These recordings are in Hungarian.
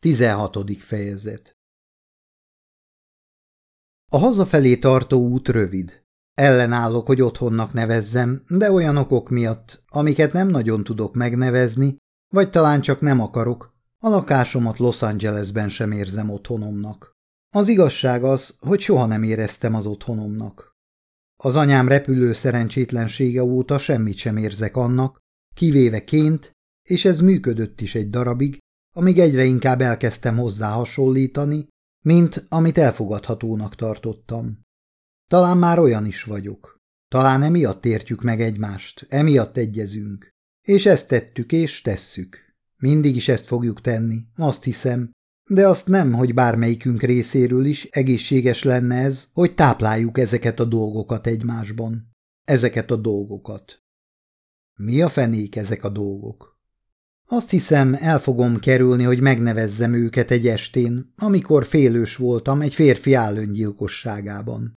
16. fejezet A hazafelé tartó út rövid. Ellenállok, hogy otthonnak nevezzem, de olyan okok miatt, amiket nem nagyon tudok megnevezni, vagy talán csak nem akarok, a lakásomat Los Angelesben sem érzem otthonomnak. Az igazság az, hogy soha nem éreztem az otthonomnak. Az anyám repülő szerencsétlensége óta semmit sem érzek annak, kivéve ként, és ez működött is egy darabig, amíg egyre inkább elkezdtem hozzá hasonlítani, mint amit elfogadhatónak tartottam. Talán már olyan is vagyok. Talán emiatt értjük meg egymást, emiatt egyezünk. És ezt tettük és tesszük. Mindig is ezt fogjuk tenni, azt hiszem, de azt nem, hogy bármelyikünk részéről is egészséges lenne ez, hogy tápláljuk ezeket a dolgokat egymásban. Ezeket a dolgokat. Mi a fenék ezek a dolgok? Azt hiszem, el fogom kerülni, hogy megnevezzem őket egy estén, amikor félős voltam egy férfi állöngyilkosságában.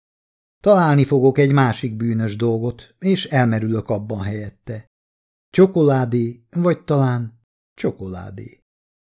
Találni fogok egy másik bűnös dolgot, és elmerülök abban helyette. Csokoládé, vagy talán csokoládé.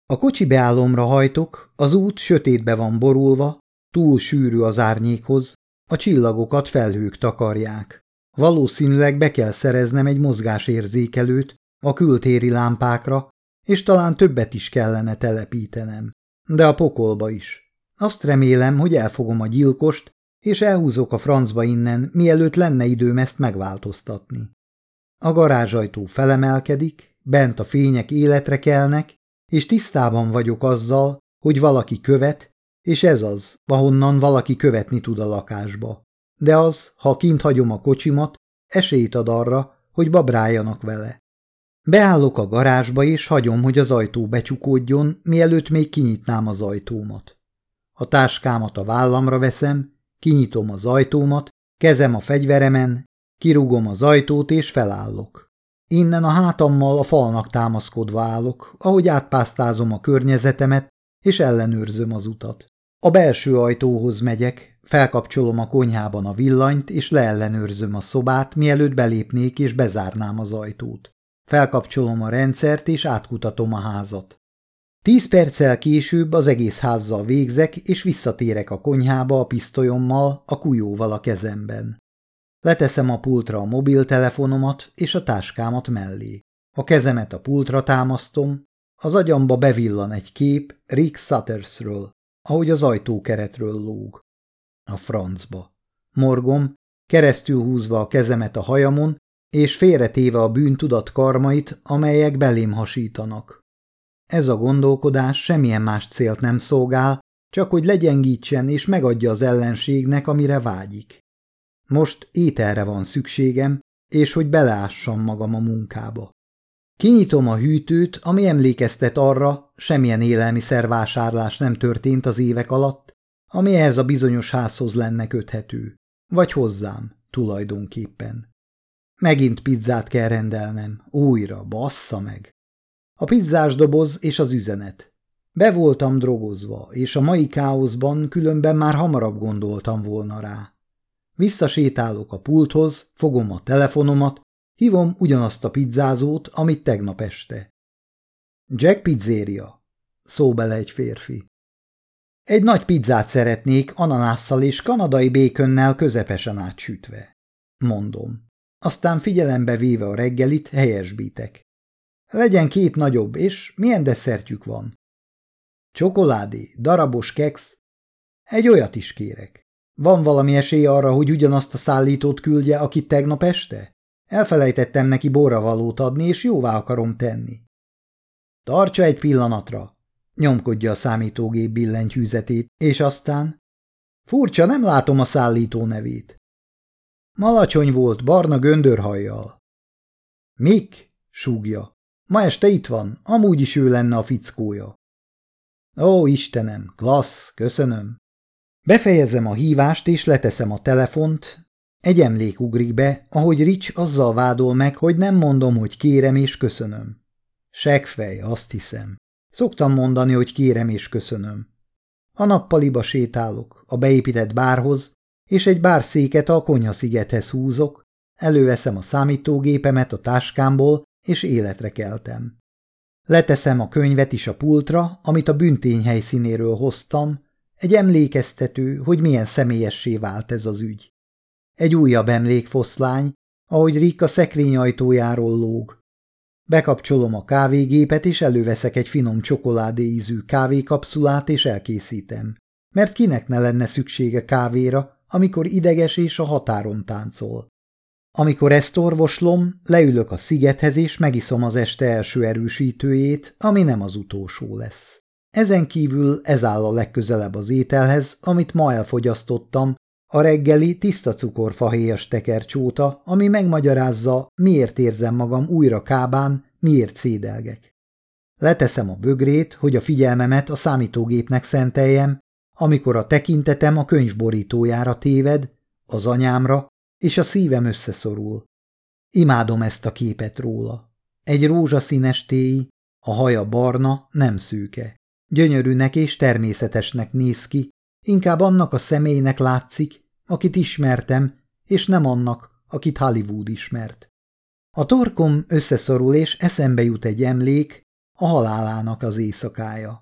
A kocsi beállomra hajtok, az út sötétbe van borulva, túl sűrű az árnyékhoz, a csillagokat felhők takarják. Valószínűleg be kell szereznem egy mozgásérzékelőt, a kültéri lámpákra, és talán többet is kellene telepítenem. De a pokolba is. Azt remélem, hogy elfogom a gyilkost, és elhúzok a francba innen, mielőtt lenne időm ezt megváltoztatni. A garázsajtó felemelkedik, bent a fények életre kelnek, és tisztában vagyok azzal, hogy valaki követ, és ez az, ahonnan valaki követni tud a lakásba. De az, ha kint hagyom a kocsimat, esélyt ad arra, hogy babráljanak vele. Beállok a garázsba, és hagyom, hogy az ajtó becsukódjon, mielőtt még kinyitnám az ajtómat. A táskámat a vállamra veszem, kinyitom az ajtómat, kezem a fegyveremen, kirúgom az ajtót, és felállok. Innen a hátammal a falnak támaszkodva állok, ahogy átpásztázom a környezetemet, és ellenőrzöm az utat. A belső ajtóhoz megyek, felkapcsolom a konyhában a villanyt, és leellenőrzöm a szobát, mielőtt belépnék és bezárnám az ajtót. Felkapcsolom a rendszert, és átkutatom a házat. Tíz perccel később az egész házzal végzek, és visszatérek a konyhába a pisztolyommal, a kujóval a kezemben. Leteszem a pultra a mobiltelefonomat és a táskámat mellé. A kezemet a pultra támasztom, az agyamba bevillan egy kép Rick Suttersről, ahogy az ajtókeretről lóg. A francba. Morgom, keresztül húzva a kezemet a hajamon, és félretéve a bűntudat karmait, amelyek belém hasítanak. Ez a gondolkodás semmilyen más célt nem szolgál, csak hogy legyengítsen és megadja az ellenségnek, amire vágyik. Most ételre van szükségem, és hogy beleássam magam a munkába. Kinyitom a hűtőt, ami emlékeztet arra, semmilyen élelmiszervásárlás nem történt az évek alatt, ami ehhez a bizonyos házhoz lenne köthető. Vagy hozzám, tulajdonképpen. Megint pizzát kell rendelnem, újra, bassza meg. A pizzás doboz és az üzenet. Be voltam drogozva, és a mai káoszban különben már hamarabb gondoltam volna rá. Visszasétálok a pulthoz, fogom a telefonomat, hívom ugyanazt a pizzázót, amit tegnap este. Jack pizzéria, szó bele egy férfi. Egy nagy pizzát szeretnék ananásszal és kanadai békönnel közepesen átsütve. Mondom. Aztán figyelembe véve a reggelit helyesbítek. Legyen két nagyobb, és milyen desszertjük van? Csokoládé, darabos keksz. Egy olyat is kérek. Van valami esély arra, hogy ugyanazt a szállítót küldje, akit tegnap este? Elfelejtettem neki borravalót adni, és jóvá akarom tenni. Tartsa egy pillanatra, nyomkodja a számítógép billentyűzetét, és aztán... Furcsa, nem látom a szállító nevét. Malacsony volt, barna göndörhajjal. Mik? súgja. Ma este itt van, amúgy is ő lenne a fickója. Ó, Istenem, klassz, köszönöm. Befejezem a hívást és leteszem a telefont. Egy emlék ugrik be, ahogy Rich azzal vádol meg, hogy nem mondom, hogy kérem és köszönöm. Segfej, azt hiszem. Szoktam mondani, hogy kérem és köszönöm. A nappaliba sétálok, a beépített bárhoz, és egy bárszéket a konyhaszigethez húzok, előveszem a számítógépemet a táskámból, és életre keltem. Leteszem a könyvet is a pultra, amit a büntény helyszínéről hoztam, egy emlékeztető, hogy milyen személyessé vált ez az ügy. Egy újabb emlékfoszlány, ahogy Rick a szekrény ajtójáról lóg. Bekapcsolom a kávégépet, és előveszek egy finom csokoládé ízű kávékapszulát, és elkészítem. Mert kinek ne lenne szüksége kávéra, amikor ideges és a határon táncol. Amikor ezt orvoslom, leülök a szigethez, és megiszom az este első erősítőjét, ami nem az utolsó lesz. Ezen kívül ez áll a legközelebb az ételhez, amit ma elfogyasztottam, a reggeli tiszta cukorfahéjas tekercsóta, ami megmagyarázza, miért érzem magam újra kábán, miért szédelgek. Leteszem a bögrét, hogy a figyelmemet a számítógépnek szenteljem, amikor a tekintetem a könyvborítójára téved, az anyámra, és a szívem összeszorul. Imádom ezt a képet róla. Egy rózsaszínes téj, a haja barna, nem szűke. Gyönyörűnek és természetesnek néz ki, inkább annak a személynek látszik, akit ismertem, és nem annak, akit Hollywood ismert. A torkom összeszorul, és eszembe jut egy emlék, a halálának az éjszakája.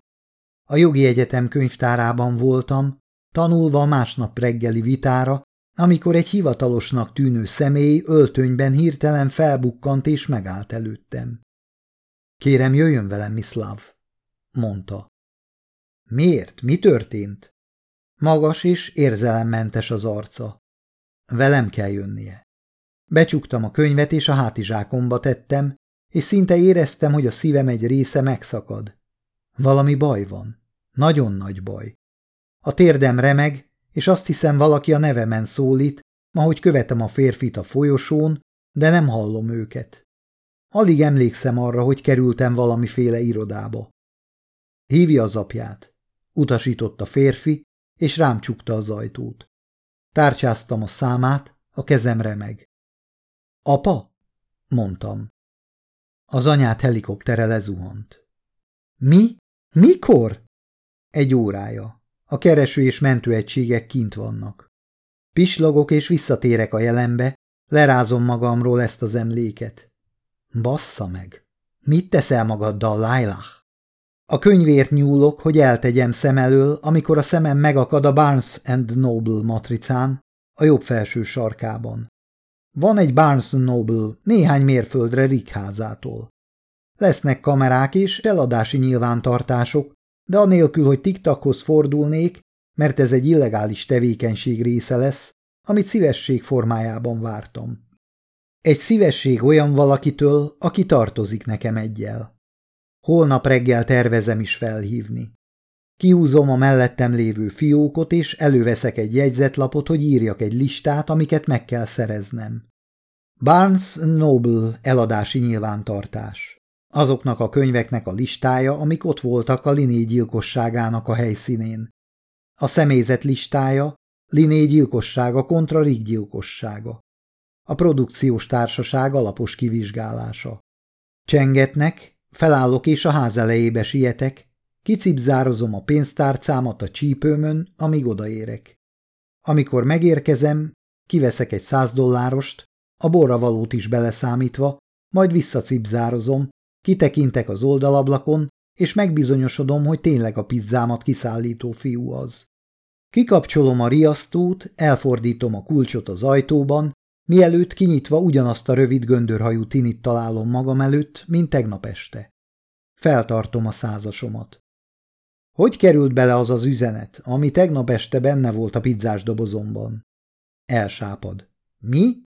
A jogi egyetem könyvtárában voltam, tanulva másnap reggeli vitára, amikor egy hivatalosnak tűnő személy öltönyben hirtelen felbukkant és megállt előttem. Kérem, jöjjön velem, Miss Love, mondta. Miért? Mi történt? Magas és érzelemmentes az arca. Velem kell jönnie. Becsuktam a könyvet, és a hátizsákomba tettem, és szinte éreztem, hogy a szívem egy része megszakad. Valami baj van. Nagyon nagy baj. A térdem remeg, és azt hiszem valaki a nevemen szólít, ahogy követem a férfit a folyosón, de nem hallom őket. Alig emlékszem arra, hogy kerültem valamiféle irodába. Hívja az apját, utasított a férfi, és rám csukta az ajtót. Tárcsáztam a számát, a kezem remeg. Apa? mondtam. Az anyát helikoptere lezuhant. Mi? Mikor? Egy órája. A kereső és mentőegységek kint vannak. Pislogok és visszatérek a jelenbe, lerázom magamról ezt az emléket. Bassza meg! Mit teszel magaddal, Lailah? A könyvért nyúlok, hogy eltegyem szem elől, amikor a szemem megakad a Barnes and Noble matricán, a jobb felső sarkában. Van egy Barnes Noble néhány mérföldre Rick házától. Lesznek kamerák és eladási nyilvántartások, de anélkül, hogy tiktakhoz fordulnék, mert ez egy illegális tevékenység része lesz, amit szívesség formájában vártam. Egy szívesség olyan valakitől, aki tartozik nekem egyel. Holnap reggel tervezem is felhívni. Kiúzom a mellettem lévő fiókot, és előveszek egy jegyzetlapot, hogy írjak egy listát, amiket meg kell szereznem. Barnes Noble eladási nyilvántartás. Azoknak a könyveknek a listája, amik ott voltak a Liné gyilkosságának a helyszínén. A személyzet listája, Liné gyilkossága kontra Rick gyilkossága. A produkciós társaság alapos kivizsgálása. Csengetnek, felállok és a ház elejébe sietek, kicipzározom a pénztárcámat a csípőmön, amíg odaérek. Amikor megérkezem, kiveszek egy száz dollárost, a borravalót is beleszámítva, majd visszacipzározom, Kitekintek az oldalablakon, és megbizonyosodom, hogy tényleg a pizzámat kiszállító fiú az. Kikapcsolom a riasztót, elfordítom a kulcsot az ajtóban, mielőtt kinyitva ugyanazt a rövid göndörhajú tinit találom magam előtt, mint tegnap este. Feltartom a százasomat. Hogy került bele az az üzenet, ami tegnap este benne volt a pizzás dobozomban? Elsápad. Mi?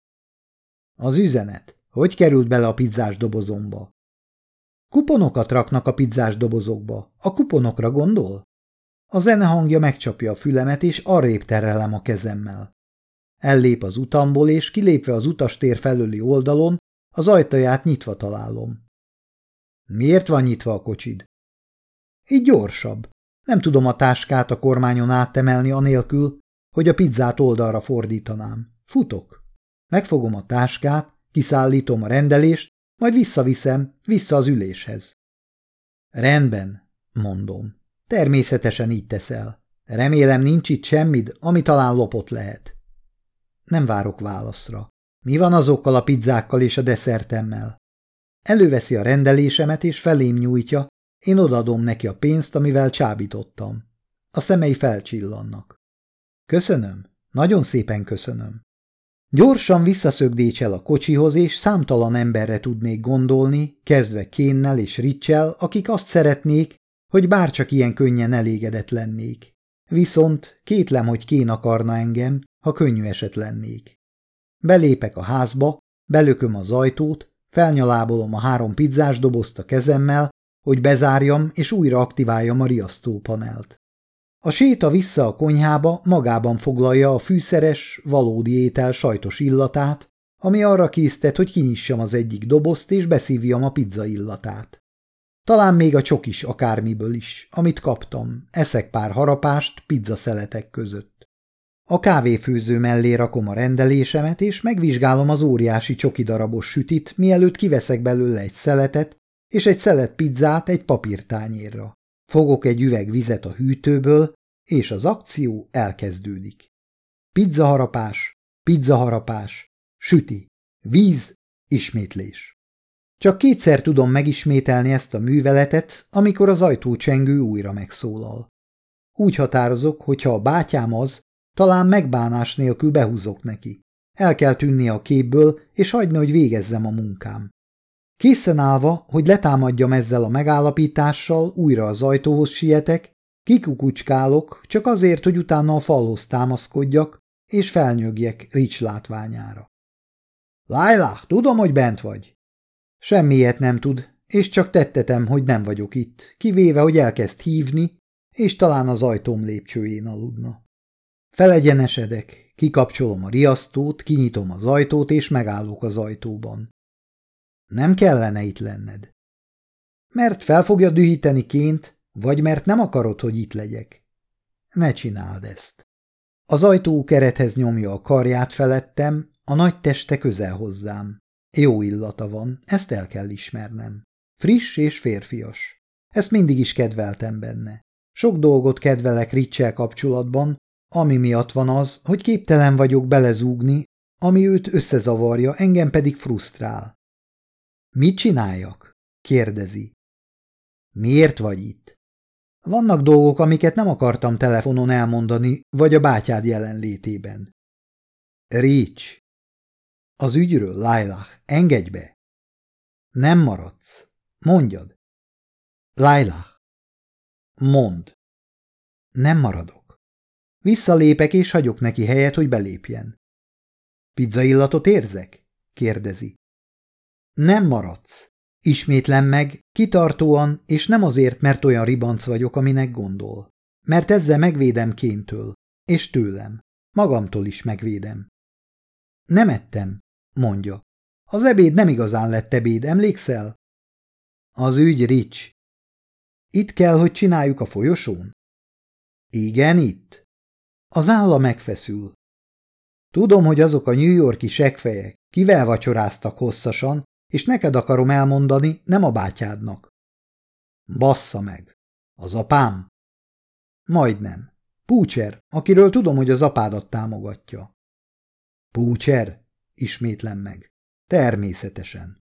Az üzenet. Hogy került bele a pizzás dobozomba? Kuponokat raknak a pizzás dobozokba. A kuponokra gondol? A zene hangja megcsapja a fülemet, és arrébb terelem a kezemmel. Ellép az utamból, és kilépve az utastér felőli oldalon, az ajtaját nyitva találom. Miért van nyitva a kocsid? Így gyorsabb. Nem tudom a táskát a kormányon áttemelni anélkül, hogy a pizzát oldalra fordítanám. Futok. Megfogom a táskát, kiszállítom a rendelést, majd visszaviszem, vissza az üléshez. Rendben, mondom. Természetesen így teszel. Remélem nincs itt semmid, ami talán lopott lehet. Nem várok válaszra. Mi van azokkal a pizzákkal és a desszertemmel? Előveszi a rendelésemet és felém nyújtja, én odadom neki a pénzt, amivel csábítottam. A szemei felcsillannak. Köszönöm, nagyon szépen köszönöm. Gyorsan visszaszögdécsel a kocsihoz, és számtalan emberre tudnék gondolni, kezdve Kénnel és Ricsel, akik azt szeretnék, hogy bárcsak ilyen könnyen elégedett lennék. Viszont kétlem, hogy Kén akarna engem, ha könnyű eset lennék. Belépek a házba, belököm az ajtót, felnyalábolom a három pizzás dobozt a kezemmel, hogy bezárjam és újra aktiváljam a riasztópanelt. A séta vissza a konyhába magában foglalja a fűszeres, valódi étel sajtos illatát, ami arra késztet, hogy kinyissam az egyik dobozt és beszívjam a pizza illatát. Talán még a csokis akármiből is, amit kaptam, eszek pár harapást pizza szeletek között. A kávéfőző mellé rakom a rendelésemet, és megvizsgálom az óriási csoki darabos sütit, mielőtt kiveszek belőle egy szeletet, és egy szelet pizzát egy papírtányérra. Fogok egy üveg vizet a hűtőből, és az akció elkezdődik. Pizzaharapás, pizzaharapás, süti, víz, ismétlés. Csak kétszer tudom megismételni ezt a műveletet, amikor az ajtócsengő újra megszólal. Úgy határozok, hogy ha a bátyám az, talán megbánás nélkül behúzok neki. El kell tűnni a képből, és hagyni, hogy végezzem a munkám. Készen állva, hogy letámadjam ezzel a megállapítással, újra az ajtóhoz sietek, kikukucskálok, csak azért, hogy utána a falhoz támaszkodjak, és felnyögjek Rich látványára. Lájlá, tudom, hogy bent vagy. Semmiet nem tud, és csak tettetem, hogy nem vagyok itt, kivéve, hogy elkezd hívni, és talán az ajtóm lépcsőjén aludna. Felegyenesedek, kikapcsolom a riasztót, kinyitom az ajtót, és megállok az ajtóban. Nem kellene itt lenned. Mert fel fogja dühíteni ként, vagy mert nem akarod, hogy itt legyek. Ne csináld ezt. Az ajtó kerethez nyomja a karját felettem, a nagy teste közel hozzám. Jó illata van, ezt el kell ismernem. Friss és férfias. Ezt mindig is kedveltem benne. Sok dolgot kedvelek Ricsel kapcsolatban, ami miatt van az, hogy képtelen vagyok belezúgni, ami őt összezavarja, engem pedig frusztrál. Mit csináljak? kérdezi. Miért vagy itt? Vannak dolgok, amiket nem akartam telefonon elmondani, vagy a bátyád jelenlétében. Rich. Az ügyről, Lailah, engedj be. Nem maradsz. Mondjad. Lailah. Mond. Nem maradok. Visszalépek és hagyok neki helyet, hogy belépjen. Pizza illatot érzek? kérdezi. Nem maradsz. Ismétlem meg, kitartóan, és nem azért, mert olyan ribanc vagyok, aminek gondol. Mert ezzel megvédem kéntől, és tőlem. Magamtól is megvédem. Nem ettem, mondja. Az ebéd nem igazán lett ebéd, emlékszel? Az ügy, Rich. Itt kell, hogy csináljuk a folyosón? Igen, itt. Az álla megfeszül. Tudom, hogy azok a New Yorki segfejek kivel vacsoráztak hosszasan, és neked akarom elmondani, nem a bátyádnak. Bassza meg. Az apám? Majdnem. Púcser, akiről tudom, hogy az apádat támogatja. Púcser? Ismétlem meg. Természetesen.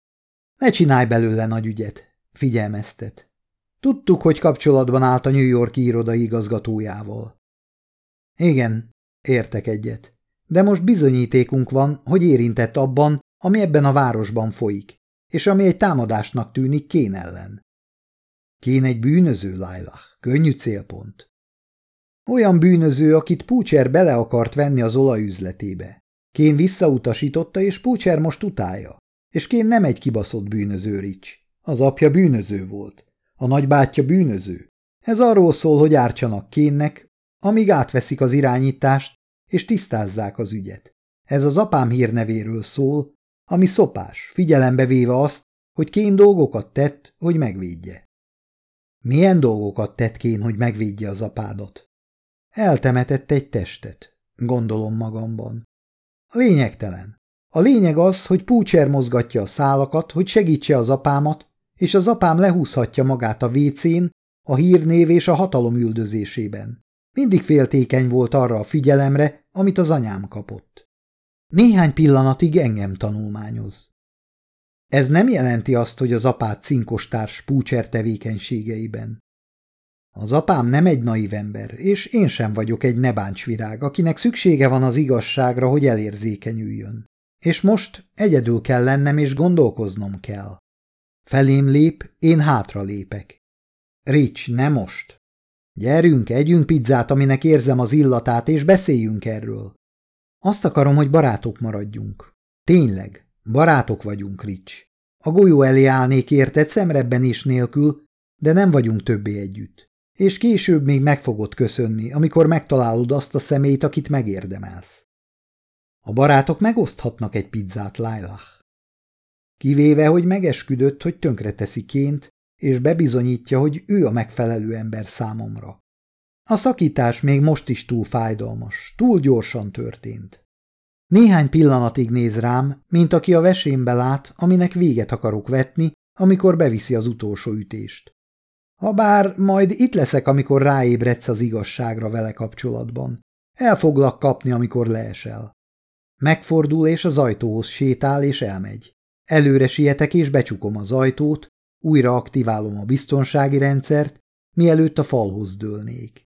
Ne csinálj belőle nagy ügyet, figyelmeztet. Tudtuk, hogy kapcsolatban állt a New York iroda igazgatójával. Igen, értek egyet. De most bizonyítékunk van, hogy érintett abban, ami ebben a városban folyik, és ami egy támadásnak tűnik Kén ellen. Kén egy bűnöző, Lailah, könnyű célpont. Olyan bűnöző, akit Púcser bele akart venni az olajüzletébe. Kén visszautasította, és Púcser most utálja. És Kén nem egy kibaszott bűnöző, Rics. Az apja bűnöző volt. A nagybátyja bűnöző. Ez arról szól, hogy ártsanak Kénnek, amíg átveszik az irányítást, és tisztázzák az ügyet. Ez az apám hírnevéről szól, ami szopás, figyelembe véve azt, hogy Kén dolgokat tett, hogy megvédje. Milyen dolgokat tett Kén, hogy megvédje az apádat? Eltemetett egy testet, gondolom magamban. Lényegtelen. A lényeg az, hogy Púcser mozgatja a szálakat, hogy segítse az apámat, és az apám lehúzhatja magát a vécén, a hírnév és a hatalom üldözésében. Mindig féltékeny volt arra a figyelemre, amit az anyám kapott. Néhány pillanatig engem tanulmányoz. Ez nem jelenti azt, hogy az apát cinkostárs púcser tevékenységeiben. Az apám nem egy naív ember, és én sem vagyok egy nebáncsvirág, akinek szüksége van az igazságra, hogy elérzékenyüljön. És most egyedül kell lennem, és gondolkoznom kell. Felém lép, én hátra lépek. Rich, ne most. Gyerünk, együnk pizzát, aminek érzem az illatát, és beszéljünk erről. Azt akarom, hogy barátok maradjunk. Tényleg, barátok vagyunk, Rich. A golyó elé állnék érted szemrebben is nélkül, de nem vagyunk többé együtt. És később még meg fogod köszönni, amikor megtalálod azt a szemét, akit megérdemelsz. A barátok megoszthatnak egy pizzát, Lailah. Kivéve, hogy megesküdött, hogy tönkreteszi ként, és bebizonyítja, hogy ő a megfelelő ember számomra. A szakítás még most is túl fájdalmas, túl gyorsan történt. Néhány pillanatig néz rám, mint aki a vesémbe lát, aminek véget akarok vetni, amikor beviszi az utolsó ütést. Habár majd itt leszek, amikor ráébredsz az igazságra vele kapcsolatban. El foglak kapni, amikor leesel. Megfordul és az ajtóhoz sétál és elmegy. Előre sietek és becsukom az ajtót, újra aktiválom a biztonsági rendszert, mielőtt a falhoz dőlnék.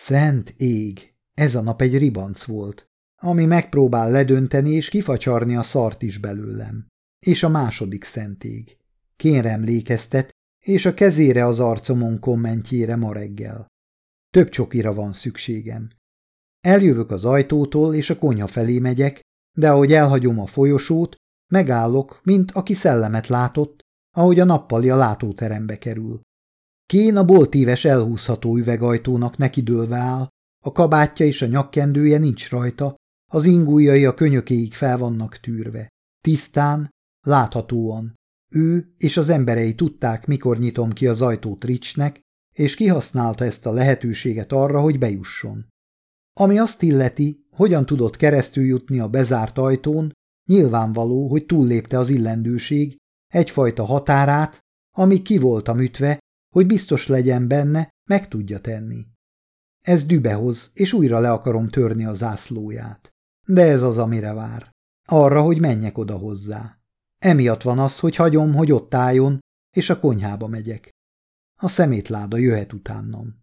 Szent ég, ez a nap egy ribanc volt, ami megpróbál ledönteni és kifacsarni a szart is belőlem. És a második szent ég. Kénre emlékeztet, és a kezére az arcomon kommentjére ma reggel. Több csokira van szükségem. Eljövök az ajtótól, és a konyha felé megyek, de ahogy elhagyom a folyosót, megállok, mint aki szellemet látott, ahogy a nappali a látóterembe kerül. Kén a boltíves elhúzható üvegajtónak nekidőlve áll, a kabátja és a nyakkendője nincs rajta, az ingújai a könyökéig fel vannak tűrve. Tisztán, láthatóan. Ő és az emberei tudták, mikor nyitom ki az ajtót Ricsnek, és kihasználta ezt a lehetőséget arra, hogy bejusson. Ami azt illeti, hogyan tudott keresztül jutni a bezárt ajtón, nyilvánvaló, hogy túllépte az illendőség, egyfajta határát, ami ki a mütve, hogy biztos legyen benne, meg tudja tenni. Ez dübehoz, és újra le akarom törni a zászlóját. De ez az, amire vár. Arra, hogy menjek oda hozzá. Emiatt van az, hogy hagyom, hogy ott álljon, és a konyhába megyek. A szemétláda jöhet utánam.